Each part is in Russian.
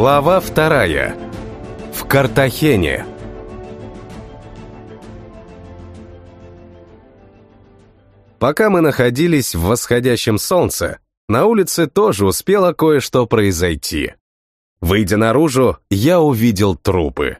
Глава вторая. В Картахене. Пока мы находились в восходящем солнце, на улице тоже успело кое-что произойти. Выйдя наружу, я увидел трупы.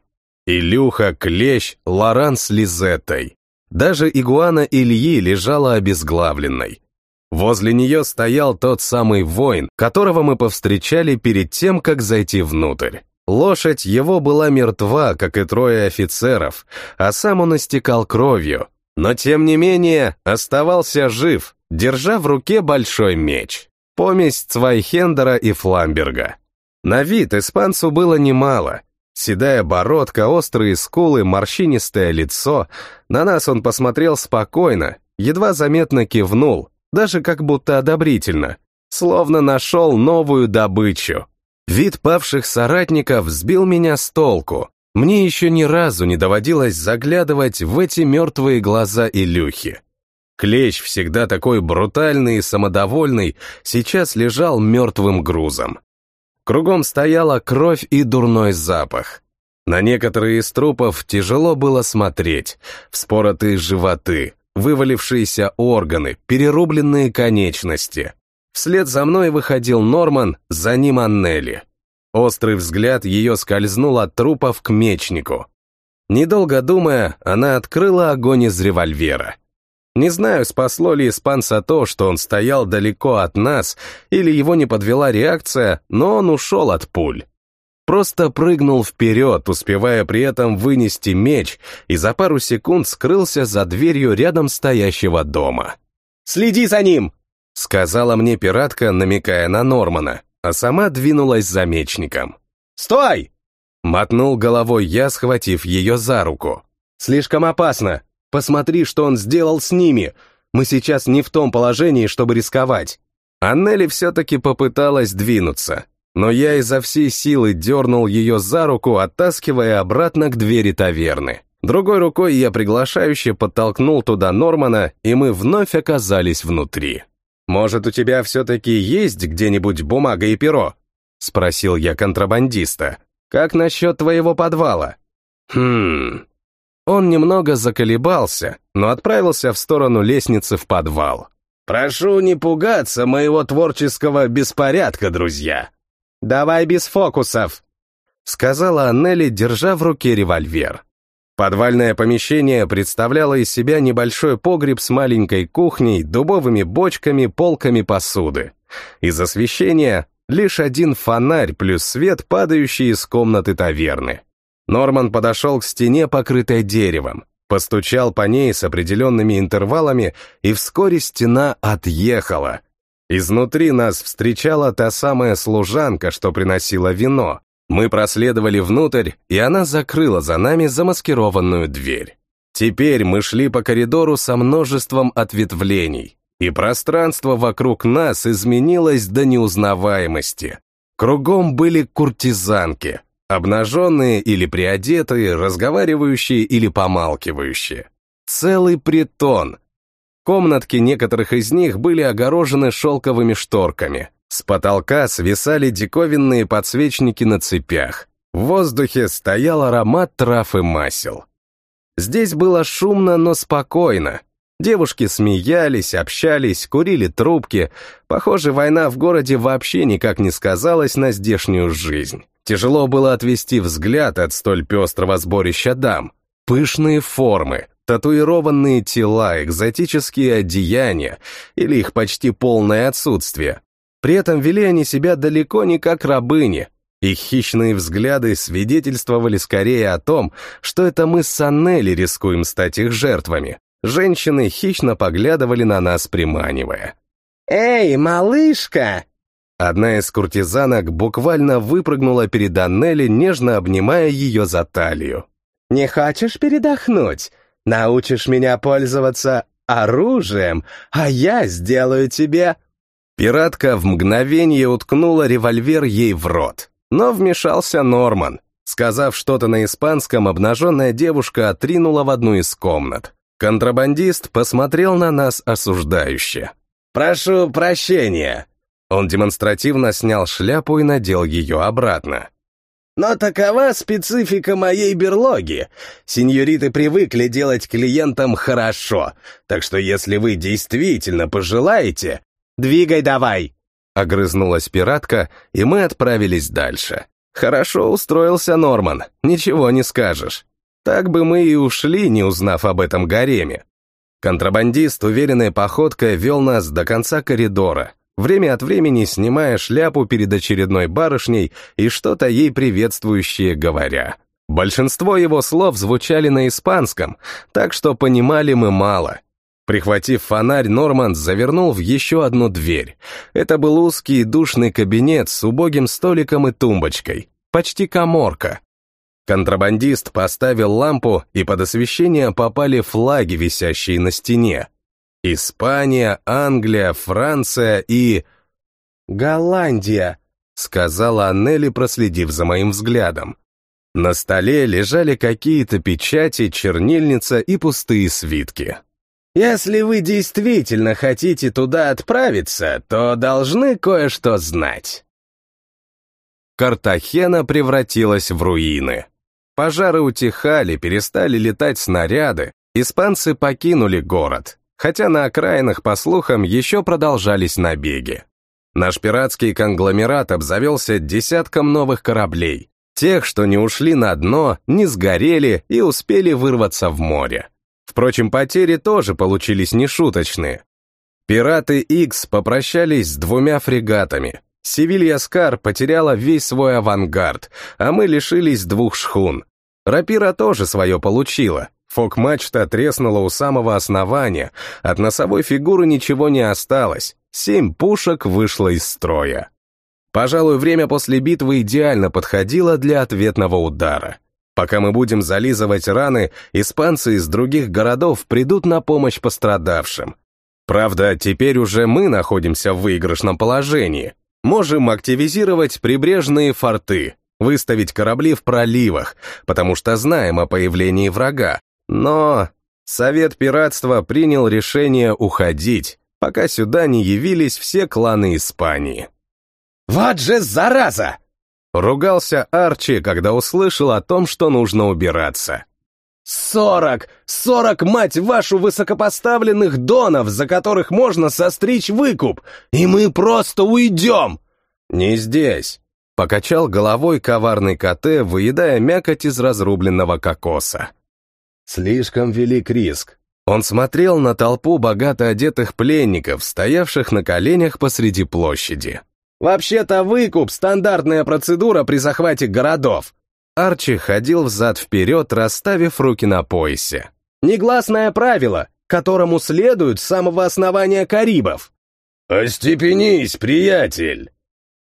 Илюха, Клещ, Лоран с Лизеттой. Даже игуана Ильи лежала обезглавленной. Возле нее стоял тот самый воин, которого мы повстречали перед тем, как зайти внутрь. Лошадь его была мертва, как и трое офицеров, а сам он истекал кровью, но тем не менее оставался жив, держа в руке большой меч. Помесь Цвайхендера и Фламберга. На вид испанцу было немало. Седая бородка, острые скулы, морщинистое лицо. На нас он посмотрел спокойно, едва заметно кивнул, даже как будто одобрительно, словно нашел новую добычу. Вид павших соратников сбил меня с толку. Мне еще ни разу не доводилось заглядывать в эти мертвые глаза Илюхи. Клещ, всегда такой брутальный и самодовольный, сейчас лежал мертвым грузом. Кругом стояла кровь и дурной запах. На некоторые из трупов тяжело было смотреть, вспоротые животы, вывалившиеся органы, перерубленные конечности. Вслед за мной выходил Норман, за ним Аннели. Острый взгляд ее скользнул от трупов к мечнику. Недолго думая, она открыла огонь из револьвера. Не знаю, спасло ли испанца то, что он стоял далеко от нас, или его не подвела реакция, но он ушел от пуль. Просто прыгнул вперед, успевая при этом вынести меч, и за пару секунд скрылся за дверью рядом стоящего дома. «Следи за ним!» — сказала мне пиратка, намекая на Нормана, а сама двинулась за мечником. «Стой!» — мотнул головой я, схватив ее за руку. «Слишком опасно. Посмотри, что он сделал с ними. Мы сейчас не в том положении, чтобы рисковать». Аннели все-таки попыталась двинуться, но я изо всей силы дернул ее за руку, оттаскивая обратно к двери таверны. Другой рукой я приглашающе подтолкнул туда Нормана, и мы вновь оказались внутри. «Может, у тебя все-таки есть где-нибудь бумага и перо?» — спросил я контрабандиста. «Как насчет твоего подвала?» «Хм...» Он немного заколебался, но отправился в сторону лестницы в подвал. «Прошу не пугаться моего творческого беспорядка, друзья!» «Давай без фокусов», — сказала Аннели, держа в руке револьвер. Подвальное помещение представляло из себя небольшой погреб с маленькой кухней, дубовыми бочками, полками посуды. Из освещения лишь один фонарь плюс свет, падающий из комнаты таверны. Норман подошел к стене, покрытой деревом, постучал по ней с определенными интервалами, и вскоре стена отъехала — Изнутри нас встречала та самая служанка, что приносила вино. Мы проследовали внутрь, и она закрыла за нами замаскированную дверь. Теперь мы шли по коридору со множеством ответвлений, и пространство вокруг нас изменилось до неузнаваемости. Кругом были куртизанки, обнаженные или приодетые, разговаривающие или помалкивающие. Целый притон, Комнатки некоторых из них были огорожены шелковыми шторками. С потолка свисали диковинные подсвечники на цепях. В воздухе стоял аромат трав и масел. Здесь было шумно, но спокойно. Девушки смеялись, общались, курили трубки. Похоже, война в городе вообще никак не сказалась на здешнюю жизнь. Тяжело было отвести взгляд от столь пестрого сборища дам. Пышные формы, татуированные тела, экзотические одеяния или их почти полное отсутствие. При этом вели они себя далеко не как рабыни. Их хищные взгляды свидетельствовали скорее о том, что это мы с Аннели рискуем стать их жертвами. Женщины хищно поглядывали на нас, приманивая. «Эй, малышка!» Одна из куртизанок буквально выпрыгнула перед Аннели, нежно обнимая ее за талию. «Не хочешь передохнуть? Научишь меня пользоваться оружием, а я сделаю тебе...» Пиратка в мгновение уткнула револьвер ей в рот. Но вмешался Норман. Сказав что-то на испанском, обнаженная девушка отринула в одну из комнат. Контрабандист посмотрел на нас осуждающе. «Прошу прощения». Он демонстративно снял шляпу и надел ее обратно. Но такова специфика моей берлоги. Сеньориты привыкли делать клиентам хорошо, так что если вы действительно пожелаете... Двигай давай!» Огрызнулась пиратка, и мы отправились дальше. Хорошо устроился Норман, ничего не скажешь. Так бы мы и ушли, не узнав об этом гареме. Контрабандист уверенной походкой вел нас до конца коридора, время от времени снимая шляпу перед очередной барышней и что-то ей приветствующее говоря. Большинство его слов звучали на испанском, так что понимали мы мало. Прихватив фонарь, Норман завернул в еще одну дверь. Это был узкий и душный кабинет с убогим столиком и тумбочкой. Почти коморка. Контрабандист поставил лампу, и под освещение попали флаги, висящие на стене. Испания, Англия, Франция и... «Голландия», — сказала Аннели, проследив за моим взглядом. На столе лежали какие-то печати, чернильница и пустые свитки. «Если вы действительно хотите туда отправиться, то должны кое-что знать». Картахена превратилась в руины. Пожары утихали, перестали летать снаряды, испанцы покинули город хотя на окраинах, по слухам, еще продолжались набеги. Наш пиратский конгломерат обзавелся десятком новых кораблей, тех, что не ушли на дно, не сгорели и успели вырваться в море. Впрочем, потери тоже получились нешуточные. Пираты X попрощались с двумя фрегатами. Севилья Скар потеряла весь свой авангард, а мы лишились двух шхун. Рапира тоже свое получила, Фок-мачта треснула у самого основания, от носовой фигуры ничего не осталось, семь пушек вышло из строя. Пожалуй, время после битвы идеально подходило для ответного удара. Пока мы будем зализывать раны, испанцы из других городов придут на помощь пострадавшим. Правда, теперь уже мы находимся в выигрышном положении. Можем активизировать прибрежные форты, выставить корабли в проливах, потому что знаем о появлении врага, но Совет пиратства принял решение уходить, пока сюда не явились все кланы Испании. «Вот же зараза!» Ругался Арчи, когда услышал о том, что нужно убираться. «Сорок! Сорок, мать вашу, высокопоставленных донов, за которых можно состричь выкуп! И мы просто уйдем!» «Не здесь!» — покачал головой коварный коте, выедая мякоть из разрубленного кокоса. Слишком велик риск. Он смотрел на толпу богато одетых пленников, стоявших на коленях посреди площади. «Вообще-то выкуп — стандартная процедура при захвате городов». Арчи ходил взад-вперед, расставив руки на поясе. «Негласное правило, которому следуют с самого основания Карибов». «Остепенись, приятель!»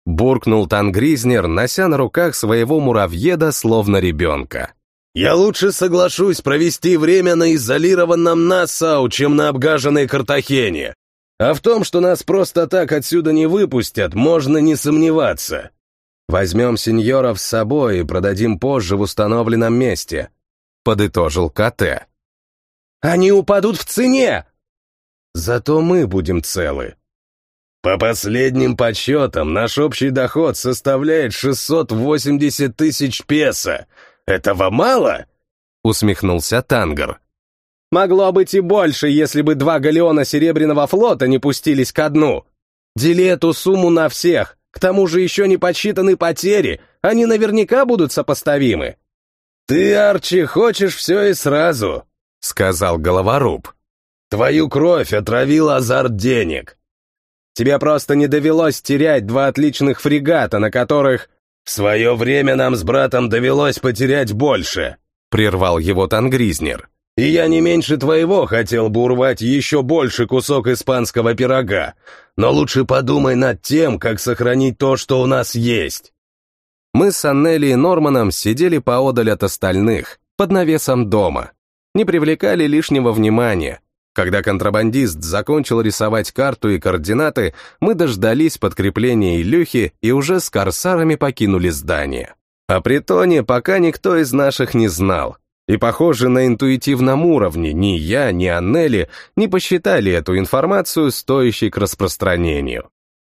Буркнул Тангризнер, нося на руках своего муравьеда, словно ребенка. Я лучше соглашусь провести время на изолированном Нассау, чем на обгаженной Картахене. А в том, что нас просто так отсюда не выпустят, можно не сомневаться. Возьмем сеньоров с собой и продадим позже в установленном месте», — подытожил КТ. «Они упадут в цене!» «Зато мы будем целы». «По последним подсчетам, наш общий доход составляет 680 тысяч песо, этого мало?» — усмехнулся Тангар. «Могло быть и больше, если бы два галеона Серебряного флота не пустились ко дну. Дели эту сумму на всех, к тому же еще не подсчитаны потери, они наверняка будут сопоставимы». «Ты, Арчи, хочешь все и сразу», — сказал головоруб. «Твою кровь отравил азарт денег». «Тебе просто не довелось терять два отличных фрегата, на которых...» «В свое время нам с братом довелось потерять больше», — прервал его Тангризнер. «И я не меньше твоего хотел бы урвать еще больше кусок испанского пирога, но лучше подумай над тем, как сохранить то, что у нас есть». Мы с Аннели и Норманом сидели поодаль от остальных, под навесом дома. Не привлекали лишнего внимания, когда контрабандист закончил рисовать карту и координаты, мы дождались подкрепления Илюхи и уже с корсарами покинули здание. О притоне пока никто из наших не знал. И, похоже, на интуитивном уровне ни я, ни Аннели не посчитали эту информацию стоящей к распространению.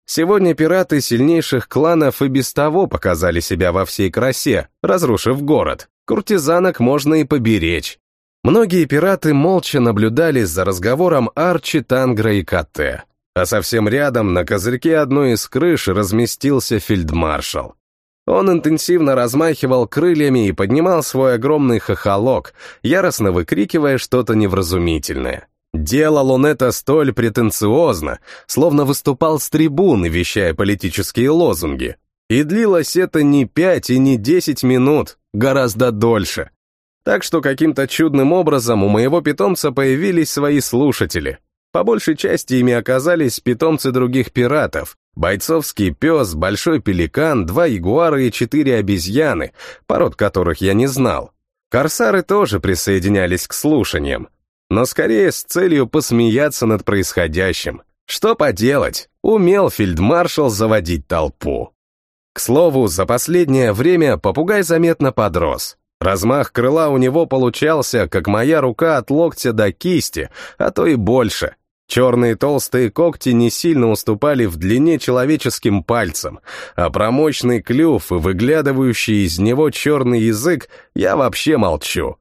Сегодня пираты сильнейших кланов и без того показали себя во всей красе, разрушив город. Куртизанок можно и поберечь. Многие пираты молча наблюдали за разговором Арчи, Тангра и Катте. А совсем рядом, на козырьке одной из крыш, разместился фельдмаршал. Он интенсивно размахивал крыльями и поднимал свой огромный хохолок, яростно выкрикивая что-то невразумительное. Делал он это столь претенциозно, словно выступал с трибуны, вещая политические лозунги. И длилось это не пять и не десять минут, гораздо дольше. Так что каким-то чудным образом у моего питомца появились свои слушатели. По большей части ими оказались питомцы других пиратов. Бойцовский пес, большой пеликан, два ягуара и четыре обезьяны, пород которых я не знал. Корсары тоже присоединялись к слушаниям, но скорее с целью посмеяться над происходящим. Что поделать, умел фельдмаршал заводить толпу. К слову, за последнее время попугай заметно подрос. Размах крыла у него получался, как моя рука от локтя до кисти, а то и больше. Черные толстые когти не сильно уступали в длине человеческим пальцам, а про мощный клюв и выглядывающий из него черный язык я вообще молчу.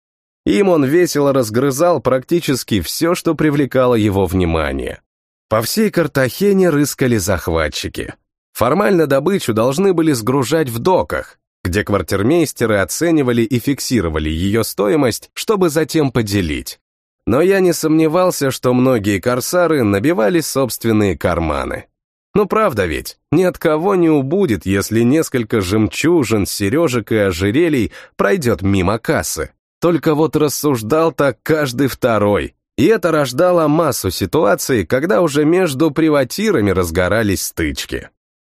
Им он весело разгрызал практически все, что привлекало его внимание. По всей Картахене рыскали захватчики. Формально добычу должны были сгружать в доках, где квартирмейстеры оценивали и фиксировали ее стоимость, чтобы затем поделить. Но я не сомневался, что многие корсары набивали собственные карманы. Ну правда ведь, ни от кого не убудет, если несколько жемчужин, сережек и ожерелий пройдет мимо кассы. Только вот рассуждал так каждый второй, и это рождало массу ситуаций, когда уже между приватирами разгорались стычки.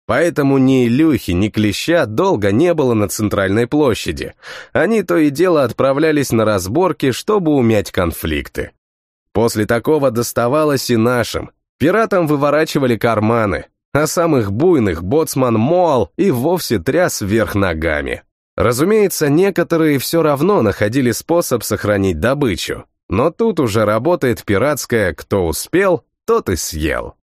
Поэтому ни Илюхи, ни Клеща долго не было на центральной площади. Они то и дело отправлялись на разборки, чтобы умять конфликты. После такого доставалось и нашим. Пиратам выворачивали карманы, а самых буйных боцман Моал и вовсе тряс вверх ногами. Разумеется, некоторые все равно находили способ сохранить добычу, но тут уже работает пиратская «кто успел, тот и съел».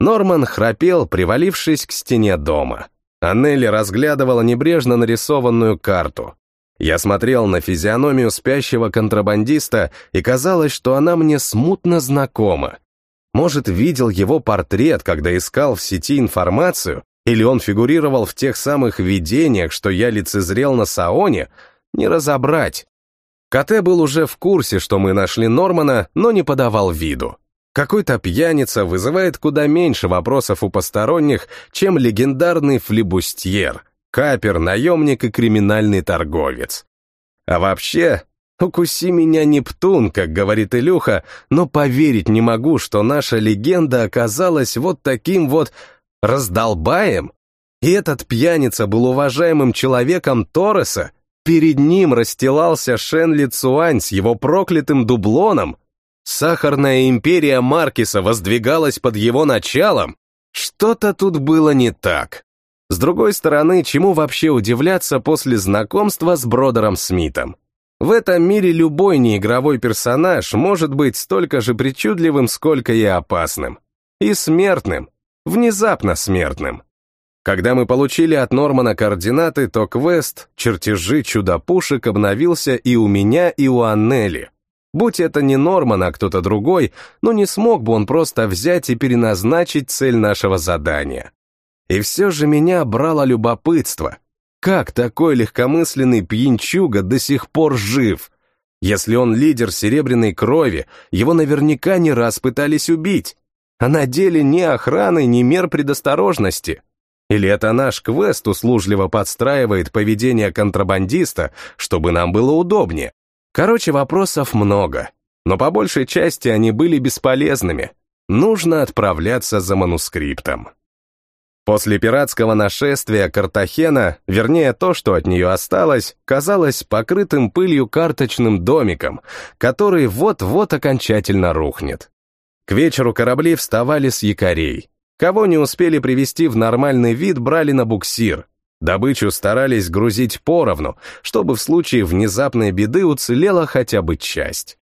Норман храпел, привалившись к стене дома. А Нелли разглядывала небрежно нарисованную карту. Я смотрел на физиономию спящего контрабандиста, и казалось, что она мне смутно знакома. Может, видел его портрет, когда искал в сети информацию, или он фигурировал в тех самых видениях, что я лицезрел на Саоне, не разобрать. КТ был уже в курсе, что мы нашли Нормана, но не подавал виду. Какой-то пьяница вызывает куда меньше вопросов у посторонних, чем легендарный флибустьер, капер, наемник и криминальный торговец. А вообще, укуси меня Нептун, как говорит Илюха, но поверить не могу, что наша легенда оказалась вот таким вот раздолбаем. И этот пьяница был уважаемым человеком Торреса, перед ним расстилался Шенли Цуань с его проклятым дублоном, Сахарная империя Маркиса воздвигалась под его началом. Что-то тут было не так. С другой стороны, чему вообще удивляться после знакомства с Бродером Смитом? В этом мире любой неигровой персонаж может быть столько же причудливым, сколько и опасным. И смертным. Внезапно смертным. Когда мы получили от Нормана координаты, то квест «Чертежи чудо-пушек» обновился и у меня, и у Аннели. Будь это не Норман, а кто-то другой, ну не смог бы он просто взять и переназначить цель нашего задания. И все же меня брало любопытство. Как такой легкомысленный пьянчуга до сих пор жив? Если он лидер серебряной крови, его наверняка не раз пытались убить. А на деле ни охраны, ни мер предосторожности. Или это наш квест услужливо подстраивает поведение контрабандиста, чтобы нам было удобнее? Короче, вопросов много, но по большей части они были бесполезными. Нужно отправляться за манускриптом. После пиратского нашествия Картахена, вернее то, что от нее осталось, казалось покрытым пылью карточным домиком, который вот-вот окончательно рухнет. К вечеру корабли вставали с якорей. Кого не успели привести в нормальный вид, брали на буксир, Добычу старались грузить поровну, чтобы в случае внезапной беды уцелела хотя бы часть.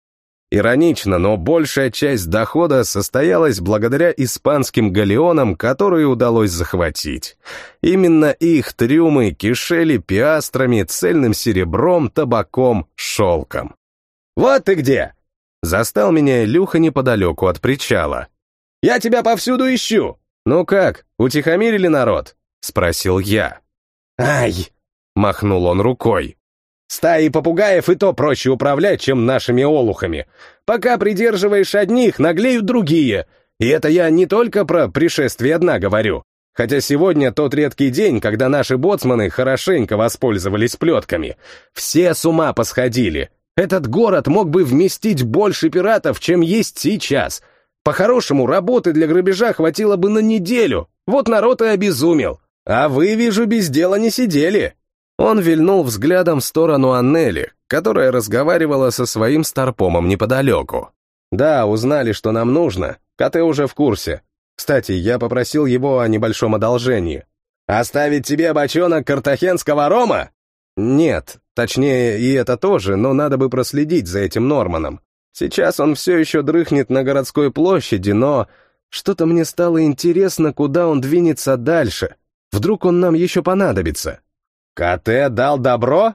Иронично, но большая часть дохода состоялась благодаря испанским галеонам, которые удалось захватить. Именно их трюмы кишели пиастрами, цельным серебром, табаком, шелком. «Вот ты где!» Застал меня Илюха неподалеку от причала. «Я тебя повсюду ищу!» «Ну как, утихомирили народ?» — спросил я. «Ай!» — махнул он рукой. Стаи попугаев и то проще управлять, чем нашими олухами. Пока придерживаешь одних, наглеют другие. И это я не только про пришествие дна говорю. Хотя сегодня тот редкий день, когда наши боцманы хорошенько воспользовались плетками. Все с ума посходили. Этот город мог бы вместить больше пиратов, чем есть сейчас. По-хорошему, работы для грабежа хватило бы на неделю. Вот народ и обезумел. А вы, вижу, без дела не сидели. Он вильнул взглядом в сторону Аннели, которая разговаривала со своим старпомом неподалеку. «Да, узнали, что нам нужно. КТ уже в курсе. Кстати, я попросил его о небольшом одолжении. Оставить тебе бочонок картахенского рома?» «Нет, точнее, и это тоже, но надо бы проследить за этим Норманом. Сейчас он все еще дрыхнет на городской площади, но что-то мне стало интересно, куда он двинется дальше. Вдруг он нам еще понадобится?» «КТ дал добро?»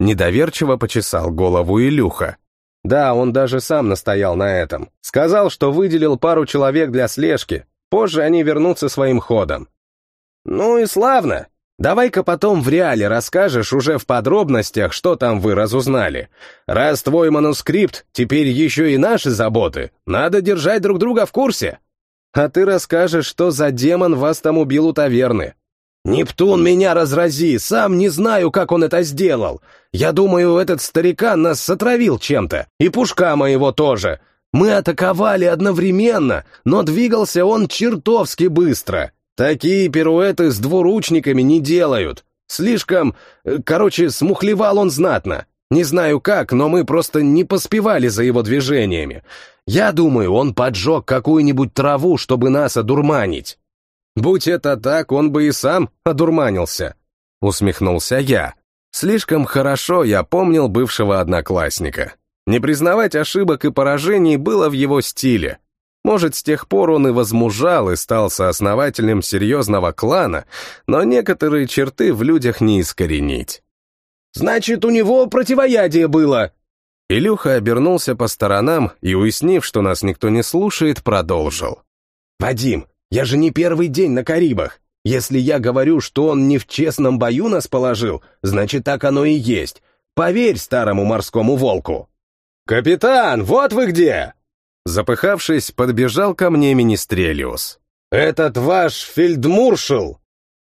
Недоверчиво почесал голову Илюха. Да, он даже сам настоял на этом. Сказал, что выделил пару человек для слежки. Позже они вернутся своим ходом. Ну и славно. Давай-ка потом в реале расскажешь уже в подробностях, что там вы разузнали. Раз твой манускрипт теперь еще и наши заботы, надо держать друг друга в курсе. А ты расскажешь, что за демон вас там убил у таверны. «Нептун, меня разрази! Сам не знаю, как он это сделал! Я думаю, этот старикан нас сотравил чем-то, и пушка моего тоже. Мы атаковали одновременно, но двигался он чертовски быстро. Такие пируэты с двуручниками не делают. Слишком... Э, короче, смухлевал он знатно. Не знаю как, но мы просто не поспевали за его движениями. Я думаю, он поджег какую-нибудь траву, чтобы нас одурманить». Будь это так, он бы и сам одурманился. Усмехнулся я. Слишком хорошо я помнил бывшего одноклассника. Не признавать ошибок и поражений было в его стиле. Может, с тех пор он и возмужал и стал сооснователем серьезного клана, но некоторые черты в людях не искоренить. «Значит, у него противоядие было!» Илюха обернулся по сторонам и, уяснив, что нас никто не слушает, продолжил. «Вадим, я же не первый день на Карибах. Если я говорю, что он не в честном бою нас положил, значит, так оно и есть. Поверь старому морскому волку. «Капитан, вот вы где!» Запыхавшись, подбежал ко мне Министрелиус. «Этот ваш фельдмуршал